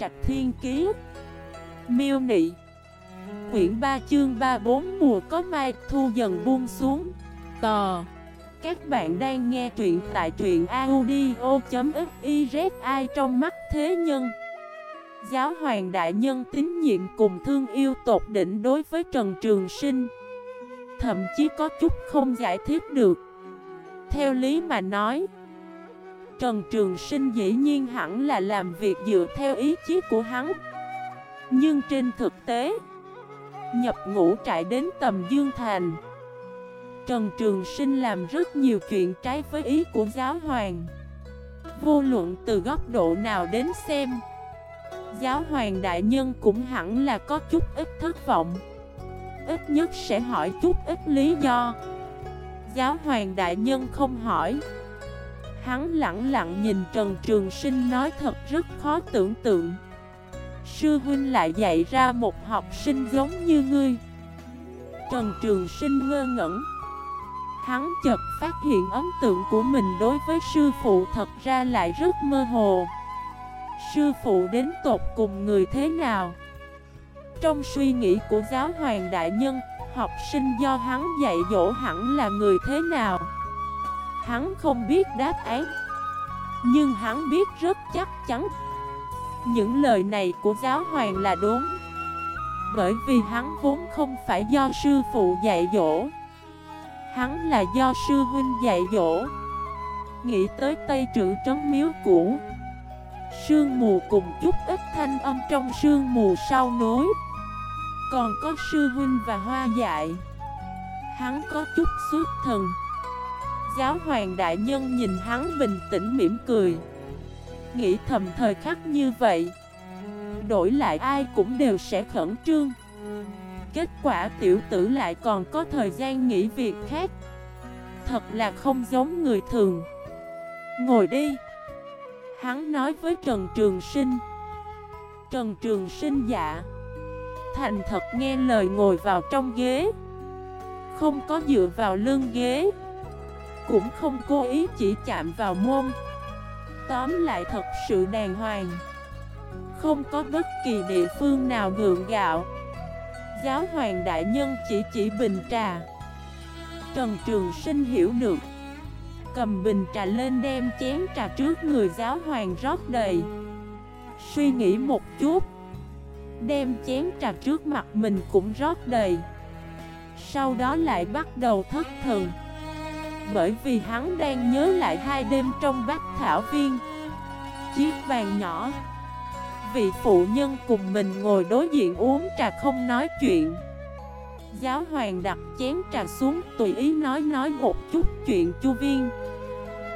Trạch Thiên Kiế Miêu Nị. Quyển 3 chương 34 mùa có mai, thu dần buông xuống. Tò. Các bạn đang nghe truyện tại truyện audio.xyz ai trong mắt thế nhân. Giáo hoàng đại nhân tín nhiệm cùng thương yêu tột đỉnh đối với Trần Trường Sinh. Thậm chí có chút không giải thích được. Theo lý mà nói Trần Trường Sinh dĩ nhiên hẳn là làm việc dựa theo ý chí của hắn. Nhưng trên thực tế, Nhập ngũ trại đến tầm Dương Thành, Trần Trường Sinh làm rất nhiều chuyện trái với ý của giáo hoàng. Vô luận từ góc độ nào đến xem, Giáo hoàng đại nhân cũng hẳn là có chút ít thất vọng. Ít nhất sẽ hỏi chút ít lý do. Giáo hoàng đại nhân không hỏi. Hắn lặng lặng nhìn Trần Trường Sinh nói thật rất khó tưởng tượng. Sư huynh lại dạy ra một học sinh giống như ngươi. Trần Trường Sinh ngơ ngẩn. Hắn chợt phát hiện ấn tượng của mình đối với sư phụ thật ra lại rất mơ hồ. Sư phụ đến tột cùng người thế nào? Trong suy nghĩ của giáo hoàng đại nhân, Học sinh do hắn dạy dỗ hẳn là người thế nào? Hắn không biết đáp án. Nhưng hắn biết rất chắc chắn. Những lời này của giáo hoàng là đúng. Bởi vì hắn vốn không phải do sư phụ dạy dỗ. Hắn là do sư huynh dạy dỗ. Nghĩ tới Tây Trữ Trấn Miếu cũ. Sương mù cùng chút ít thanh âm trong sương mù sau núi. Còn có sư huynh và hoa dại. Hắn có chút suốt thần. Giáo hoàng đại nhân nhìn hắn bình tĩnh mỉm cười. Nghĩ thầm thời khắc như vậy, Đổi lại ai cũng đều sẽ khẩn trương. Kết quả tiểu tử lại còn có thời gian nghỉ việc khác. Thật là không giống người thường. Ngồi đi. Hắn nói với Trần Trường Sinh. Trần Trường Sinh dạ. Thành thật nghe lời ngồi vào trong ghế. Không có dựa vào lưng ghế. Cũng không cố ý chỉ chạm vào môn. Tóm lại thật sự đàng hoàng. Không có bất kỳ địa phương nào gượng gạo. Giáo hoàng đại nhân chỉ chỉ bình trà. Trần Trường Sinh hiểu được. Cầm bình trà lên đem chén trà trước người giáo hoàng rót đầy. Suy nghĩ một chút. Đem chén trà trước mặt mình cũng rót đầy. Sau đó lại bắt đầu thất thần. Bởi vì hắn đang nhớ lại hai đêm trong bát thảo viên. Chiếc vàng nhỏ. Vị phụ nhân cùng mình ngồi đối diện uống trà không nói chuyện. Giáo hoàng đặt chén trà xuống tùy ý nói nói một chút chuyện chu viên.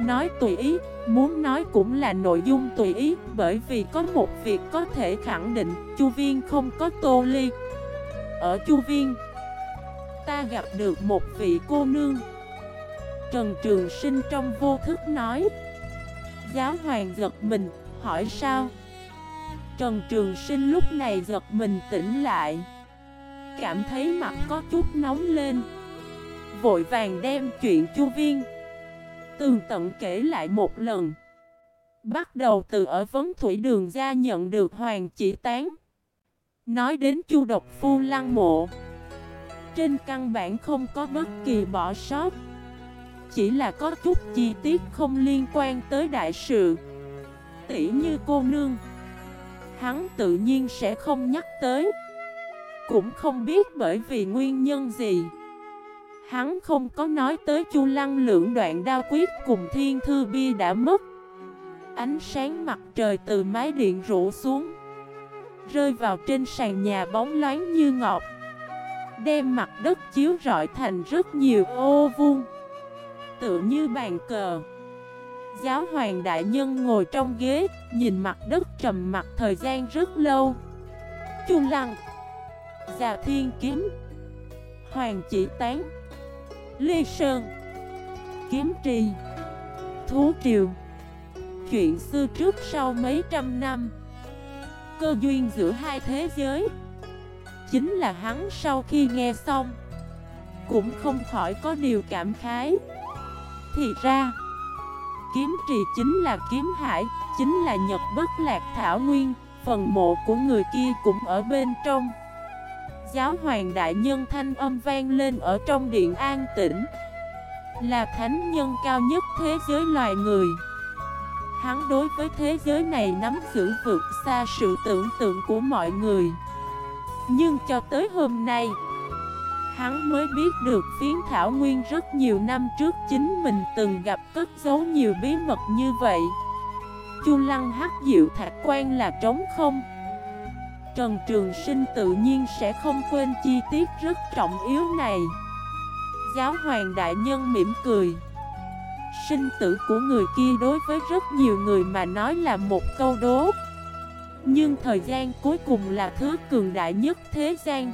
Nói tùy ý, muốn nói cũng là nội dung tùy ý Bởi vì có một việc có thể khẳng định Chu viên không có tô ly. Ở Chu viên Ta gặp được một vị cô nương. Trần Trường Sinh trong vô thức nói. Giáo hoàng giật mình, hỏi sao? Trần Trường Sinh lúc này giật mình tỉnh lại. Cảm thấy mặt có chút nóng lên. Vội vàng đem chuyện chu viên. Tường tận kể lại một lần. Bắt đầu từ ở vấn thủy đường ra nhận được hoàng chỉ tán. Nói đến chu độc phu lăng mộ. Trên căn bản không có bất kỳ bỏ sót. Chỉ là có chút chi tiết không liên quan tới đại sự. Tỉ như cô nương, Hắn tự nhiên sẽ không nhắc tới. Cũng không biết bởi vì nguyên nhân gì. Hắn không có nói tới Chu Lăng lưỡng đoạn đao quyết cùng thiên thư bia đã mất. Ánh sáng mặt trời từ mái điện rủ xuống, Rơi vào trên sàn nhà bóng loáng như ngọc. Đem mặt đất chiếu rọi thành rất nhiều ô vuông. Tựa như bàn cờ. Giáo hoàng đại nhân ngồi trong ghế, Nhìn mặt đất trầm mặt thời gian rất lâu. Chu Lăng, Già Thiên Kiếm, Hoàng Chỉ Tán, Lê Sơn, Kiếm Trì, Thú Triều. Chuyện xưa trước sau mấy trăm năm, Cơ duyên giữa hai thế giới. Chính là hắn sau khi nghe xong, Cũng không khỏi có điều cảm khái. Thì ra. Kiếm trì chính là kiếm hải, Chính là nhật bất lạc thảo nguyên, phần mộ của người kia cũng ở bên trong. Giáo hoàng đại nhân thanh âm vang lên ở trong điện an tĩnh. Là thánh nhân cao nhất thế giới loài người. Hắn đối với thế giới này nắm giữ vượt xa sự tưởng tượng của mọi người. Nhưng cho tới hôm nay Hắn mới biết được phiến thảo nguyên rất nhiều năm trước chính mình từng gặp cất giấu nhiều bí mật như vậy. Chu lăng hắc diệu thạch quan là trống không. Trần Trường Sinh tự nhiên sẽ không quên chi tiết rất trọng yếu này. Giáo hoàng đại nhân mỉm cười. Sinh tử của người kia đối với rất nhiều người mà nói là một câu đố. Nhưng thời gian cuối cùng là thứ cường đại nhất thế gian.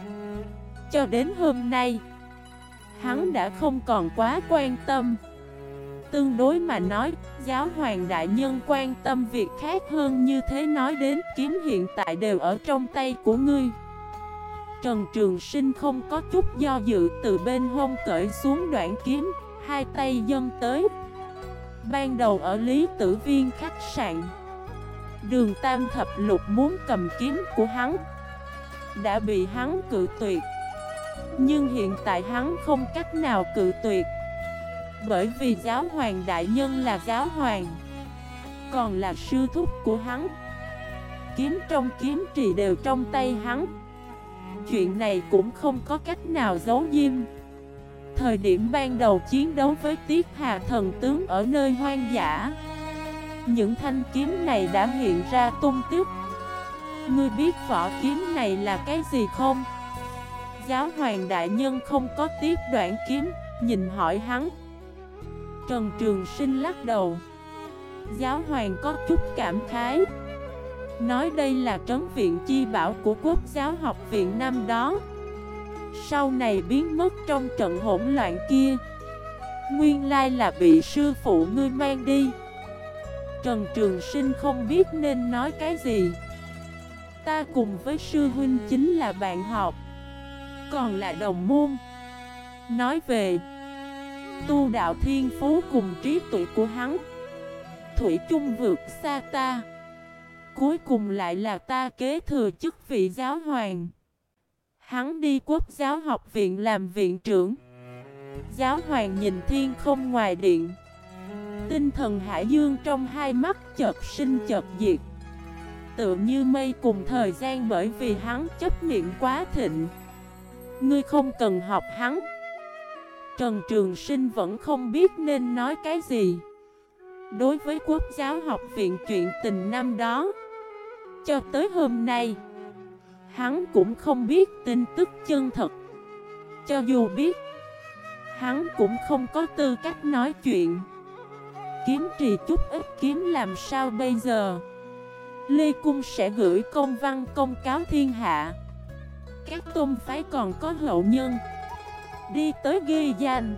Cho đến hôm nay Hắn đã không còn quá quan tâm Tương đối mà nói, giáo hoàng đại nhân quan tâm việc khác hơn như thế nói đến kiếm hiện tại đều ở trong tay của ngươi. Trần Trường Sinh không có chút do dự từ bên hông cởi xuống đoạn kiếm, hai tay dâng tới. Ban đầu ở Lý Tử Viên khách sạn, đường Tam Thập Lục muốn cầm kiếm của hắn, đã bị hắn cự tuyệt. Nhưng hiện tại hắn không cách nào cự tuyệt. Bởi vì giáo hoàng đại nhân là giáo hoàng, Còn là sư thúc của hắn. Kiếm trong kiếm trì đều trong tay hắn. Chuyện này cũng không có cách nào giấu diêm Thời điểm ban đầu chiến đấu với Tiết Hà thần tướng ở nơi hoang dã, Những thanh kiếm này đã hiện ra tung tích. Ngươi biết vỏ kiếm này là cái gì không? Giáo hoàng đại nhân không có tiếp đoạn kiếm, Nhìn hỏi hắn. Trần Trường Sinh lắc đầu. Giáo hoàng có chút cảm khái. Nói đây là trấn viện chi bảo của quốc giáo học viện năm đó. Sau này biến mất trong trận hỗn loạn kia, Nguyên lai là bị sư phụ ngươi mang đi. Trần Trường Sinh không biết nên nói cái gì. Ta cùng với sư huynh chính là bạn học. Còn là đồng môn. Nói về, Tu đạo thiên phú cùng trí tuệ của hắn, Thủy chung vượt xa ta. Cuối cùng lại là ta kế thừa chức vị giáo hoàng. Hắn đi quốc giáo học viện làm viện trưởng. Giáo hoàng nhìn thiên không ngoài điện. Tinh thần hải dương trong hai mắt chợt sinh chợt diệt. Tựa như mây cùng thời gian bởi vì hắn chấp niệm quá thịnh. Ngươi không cần học hắn. Trần Trường Sinh vẫn không biết nên nói cái gì. Đối với quốc giáo học viện chuyện tình năm đó, Cho tới hôm nay, Hắn cũng không biết tin tức chân thật. Cho dù biết, Hắn cũng không có tư cách nói chuyện. Kiếm trì chút ít kiếm làm sao bây giờ? Lê Cung sẽ gửi công văn công cáo thiên hạ. Các tôn phái còn có hậu nhân. Đi tới ghi danh.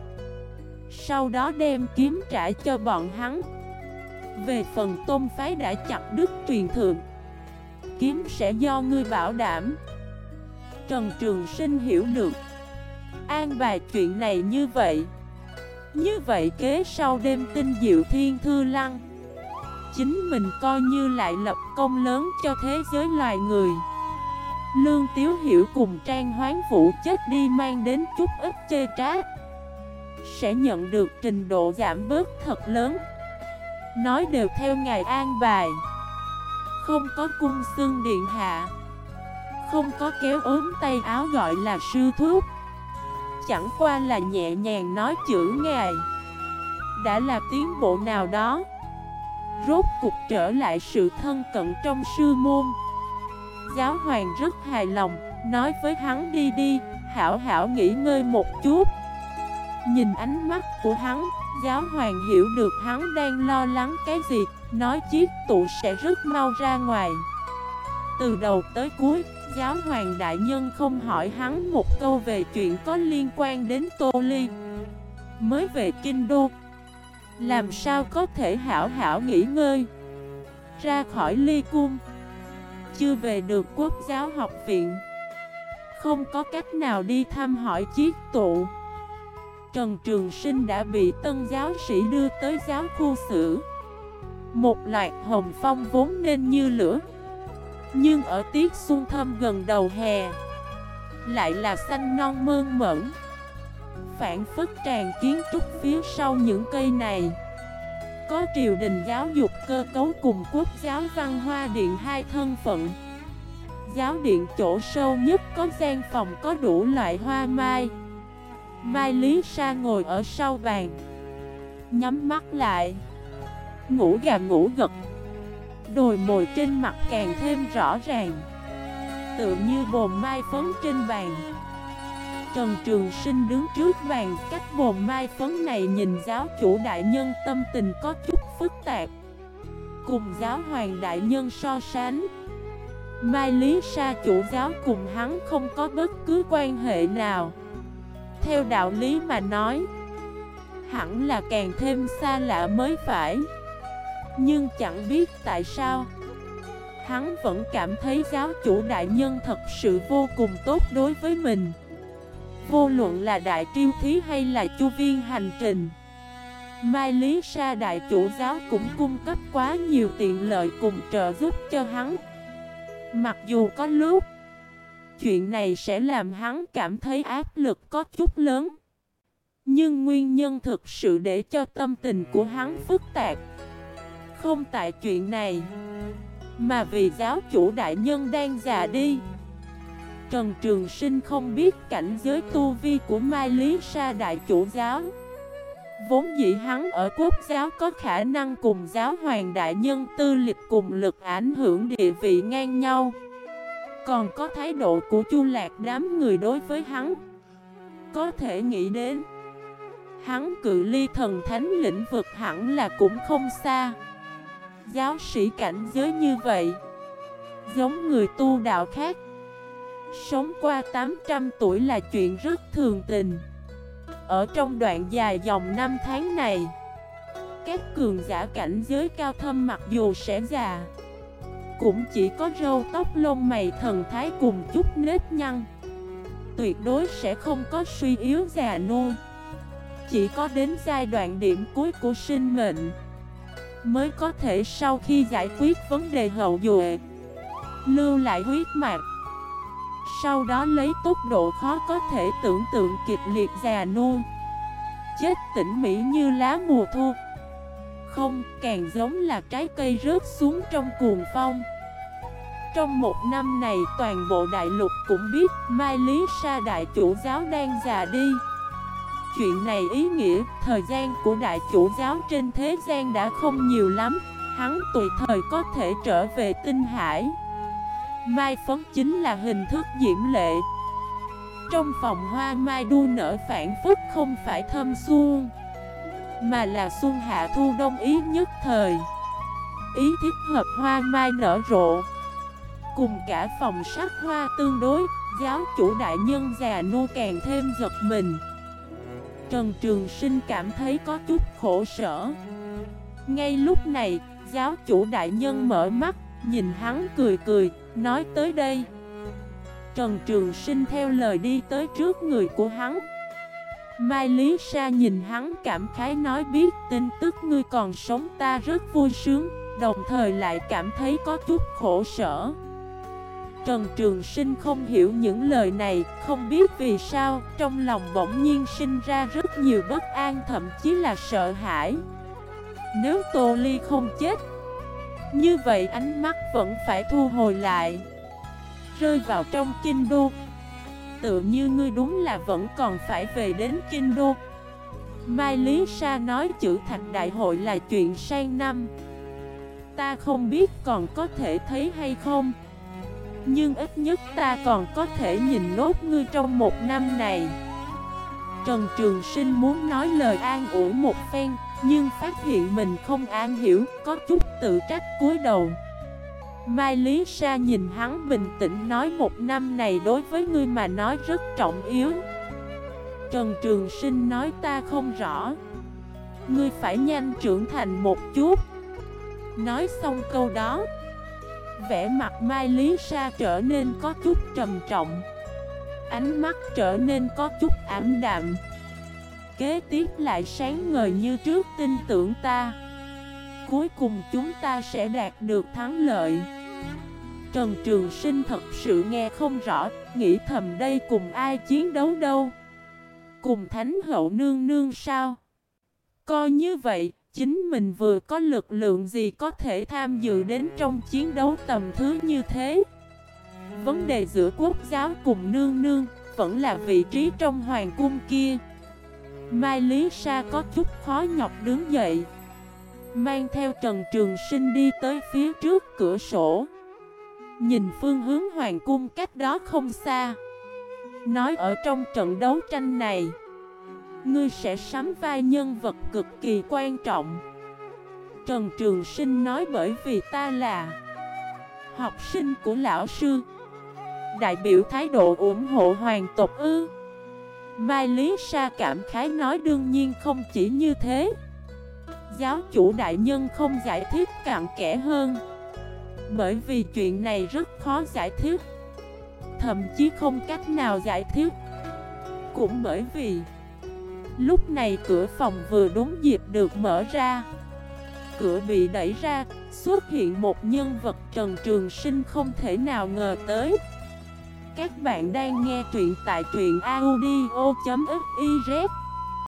Sau đó đem kiếm trả cho bọn hắn. Về phần tôn phái đã chặt đứt truyền thượng, Kiếm sẽ do ngươi bảo đảm. Trần Trường Sinh hiểu được. An bài chuyện này như vậy. Như vậy kế sau đêm tinh diệu thiên thư lăng. Chính mình coi như lại lập công lớn cho thế giới loài người. Lương Tiếu Hiểu cùng Trang Hoán Vũ chết đi mang đến chút ít chê trát Sẽ nhận được trình độ giảm bớt thật lớn. Nói đều theo ngài an bài. Không có cung xương điện hạ. Không có kéo ốm tay áo gọi là sư thuốc Chẳng qua là nhẹ nhàng nói chữ ngài. Đã là tiến bộ nào đó, Rốt cục trở lại sự thân cận trong sư môn. Giáo hoàng rất hài lòng, nói với hắn đi đi, hảo hảo nghỉ ngơi một chút. Nhìn ánh mắt của hắn, giáo hoàng hiểu được hắn đang lo lắng cái gì, nói chiếc tụ sẽ rất mau ra ngoài. Từ đầu tới cuối, giáo hoàng đại nhân không hỏi hắn một câu về chuyện có liên quan đến Tô Ly. Mới về Kinh Đô, làm sao có thể hảo hảo nghỉ ngơi, ra khỏi ly cung chưa về được quốc giáo học viện. Không có cách nào đi thăm hỏi chiếc tụ. Trần Trường Sinh đã bị tân giáo sĩ đưa tới giáo khu xử. Một loạt hồng phong vốn nên như lửa. Nhưng ở tiết xuân thâm gần đầu hè, Lại là xanh non mơn mẫn Phản phất tràn kiến trúc phía sau những cây này. Có triều đình giáo dục cơ cấu cùng quốc giáo văn hoa điện hai thân phận. Giáo điện chỗ sâu nhất có gian phòng có đủ loại hoa mai. Mai Lý Sa ngồi ở sau bàn, Nhắm mắt lại, Ngủ gà ngủ gật. Đồi mồi trên mặt càng thêm rõ ràng Tự như bồn mai phấn trên bàn. Trần Trường Sinh đứng trước bàn, Cách bồn mai phấn này nhìn giáo chủ đại nhân tâm tình có chút phức tạp. Cùng giáo hoàng đại nhân so sánh, Mai Lý Sa chủ giáo cùng hắn không có bất cứ quan hệ nào. Theo đạo lý mà nói, Hẳn là càng thêm xa lạ mới phải. Nhưng chẳng biết tại sao, Hắn vẫn cảm thấy giáo chủ đại nhân thật sự vô cùng tốt đối với mình. Vô luận là đại triêu thí hay là chu viên hành trình, Mai Lý Sa đại chủ giáo cũng cung cấp quá nhiều tiện lợi cùng trợ giúp cho hắn. Mặc dù có lúc, Chuyện này sẽ làm hắn cảm thấy áp lực có chút lớn, Nhưng nguyên nhân thực sự để cho tâm tình của hắn phức tạp. Không tại chuyện này, Mà vì giáo chủ đại nhân đang già đi Trần Trường Sinh không biết cảnh giới tu vi của Mai Lý Sa Đại Chủ Giáo. Vốn dĩ hắn ở quốc giáo có khả năng cùng giáo hoàng đại nhân tư lịch cùng lực ảnh hưởng địa vị ngang nhau. Còn có thái độ của chu lạc đám người đối với hắn, Có thể nghĩ đến, Hắn cự ly thần thánh lĩnh vực hẳn là cũng không xa. Giáo sĩ cảnh giới như vậy, Giống người tu đạo khác Sống qua 800 tuổi là chuyện rất thường tình. Ở trong đoạn dài dòng năm tháng này, Các cường giả cảnh giới cao thâm mặc dù sẽ già, Cũng chỉ có râu tóc lông mày thần thái cùng chút nếp nhăn. Tuyệt đối sẽ không có suy yếu già nua. Chỉ có đến giai đoạn điểm cuối của sinh mệnh Mới có thể sau khi giải quyết vấn đề hậu duệ, Lưu lại huyết mạch sau đó lấy tốc độ khó có thể tưởng tượng kịch liệt già nua. Chết tỉnh mỹ như lá mùa thu. Không, càng giống là trái cây rớt xuống trong cuồng phong. Trong một năm này toàn bộ đại lục cũng biết Mai Lý Sa đại chủ giáo đang già đi. Chuyện này ý nghĩa thời gian của đại chủ giáo trên thế gian đã không nhiều lắm. Hắn tùy thời có thể trở về tinh hải. Mai phấn chính là hình thức diễm lệ. Trong phòng hoa mai đua nở phản phức không phải thâm xuân Mà là xuân hạ thu đông ý nhất thời. Ý thiết hợp hoa mai nở rộ. Cùng cả phòng sắc hoa tương đối Giáo chủ đại nhân già nô càng thêm giật mình. Trần Trường Sinh cảm thấy có chút khổ sở. Ngay lúc này, giáo chủ đại nhân mở mắt Nhìn hắn cười cười, nói tới đây, Trần Trường Sinh theo lời đi tới trước người của hắn. Mai Lý Sa nhìn hắn cảm khái nói biết tin tức ngươi còn sống ta rất vui sướng, Đồng thời lại cảm thấy có chút khổ sở. Trần Trường Sinh không hiểu những lời này, Không biết vì sao Trong lòng bỗng nhiên sinh ra rất nhiều bất an, Thậm chí là sợ hãi. Nếu Tô Ly không chết như vậy ánh mắt vẫn phải thu hồi lại. Rơi vào trong kinh đô. Tự như ngươi đúng là vẫn còn phải về đến kinh đô. Mai Lý Sa nói chữ thạch đại hội là chuyện sang năm. Ta không biết còn có thể thấy hay không. Nhưng ít nhất ta còn có thể nhìn nốt ngươi trong một năm này. Trần Trường Sinh muốn nói lời an ủi một phen nhưng phát hiện mình không an hiểu, có chút tự trách cúi đầu. Mai Lý Sa nhìn hắn bình tĩnh nói một năm này đối với ngươi mà nói rất trọng yếu. Trần Trường Sinh nói ta không rõ. Ngươi phải nhanh trưởng thành một chút. Nói xong câu đó, Vẻ mặt Mai Lý Sa trở nên có chút trầm trọng. Ánh mắt trở nên có chút ảm đạm. Kế tiếp lại sáng ngời như trước tin tưởng ta. Cuối cùng chúng ta sẽ đạt được thắng lợi Trần Trường Sinh thật sự nghe không rõ, nghĩ thầm đây cùng ai chiến đấu đâu. Cùng Thánh Hậu Nương Nương sao? Coi như vậy, chính mình vừa có lực lượng gì có thể tham dự đến trong chiến đấu tầm thứ như thế. Vấn đề giữa quốc giáo cùng Nương Nương vẫn là vị trí trong hoàng cung kia. Mai Lý Sa có chút khó nhọc đứng dậy. Mang theo Trần Trường Sinh đi tới phía trước cửa sổ. Nhìn phương hướng hoàng cung cách đó không xa. Nói ở trong trận đấu tranh này, Ngươi sẽ sắm vai nhân vật cực kỳ quan trọng. Trần Trường Sinh nói bởi vì ta là Học sinh của lão sư, Đại biểu thái độ ủng hộ hoàng tộc ư. Mai Lý Sa cảm khái nói đương nhiên không chỉ như thế. Giáo chủ đại nhân không giải thích cặn kẽ hơn. Bởi vì chuyện này rất khó giải thích. Thậm chí không cách nào giải thích. Cũng bởi vì, Lúc này cửa phòng vừa đúng dịp được mở ra. Cửa bị đẩy ra, Xuất hiện một nhân vật Trần Trường Sinh không thể nào ngờ tới. Các bạn đang nghe truyện tại truyện audio.fif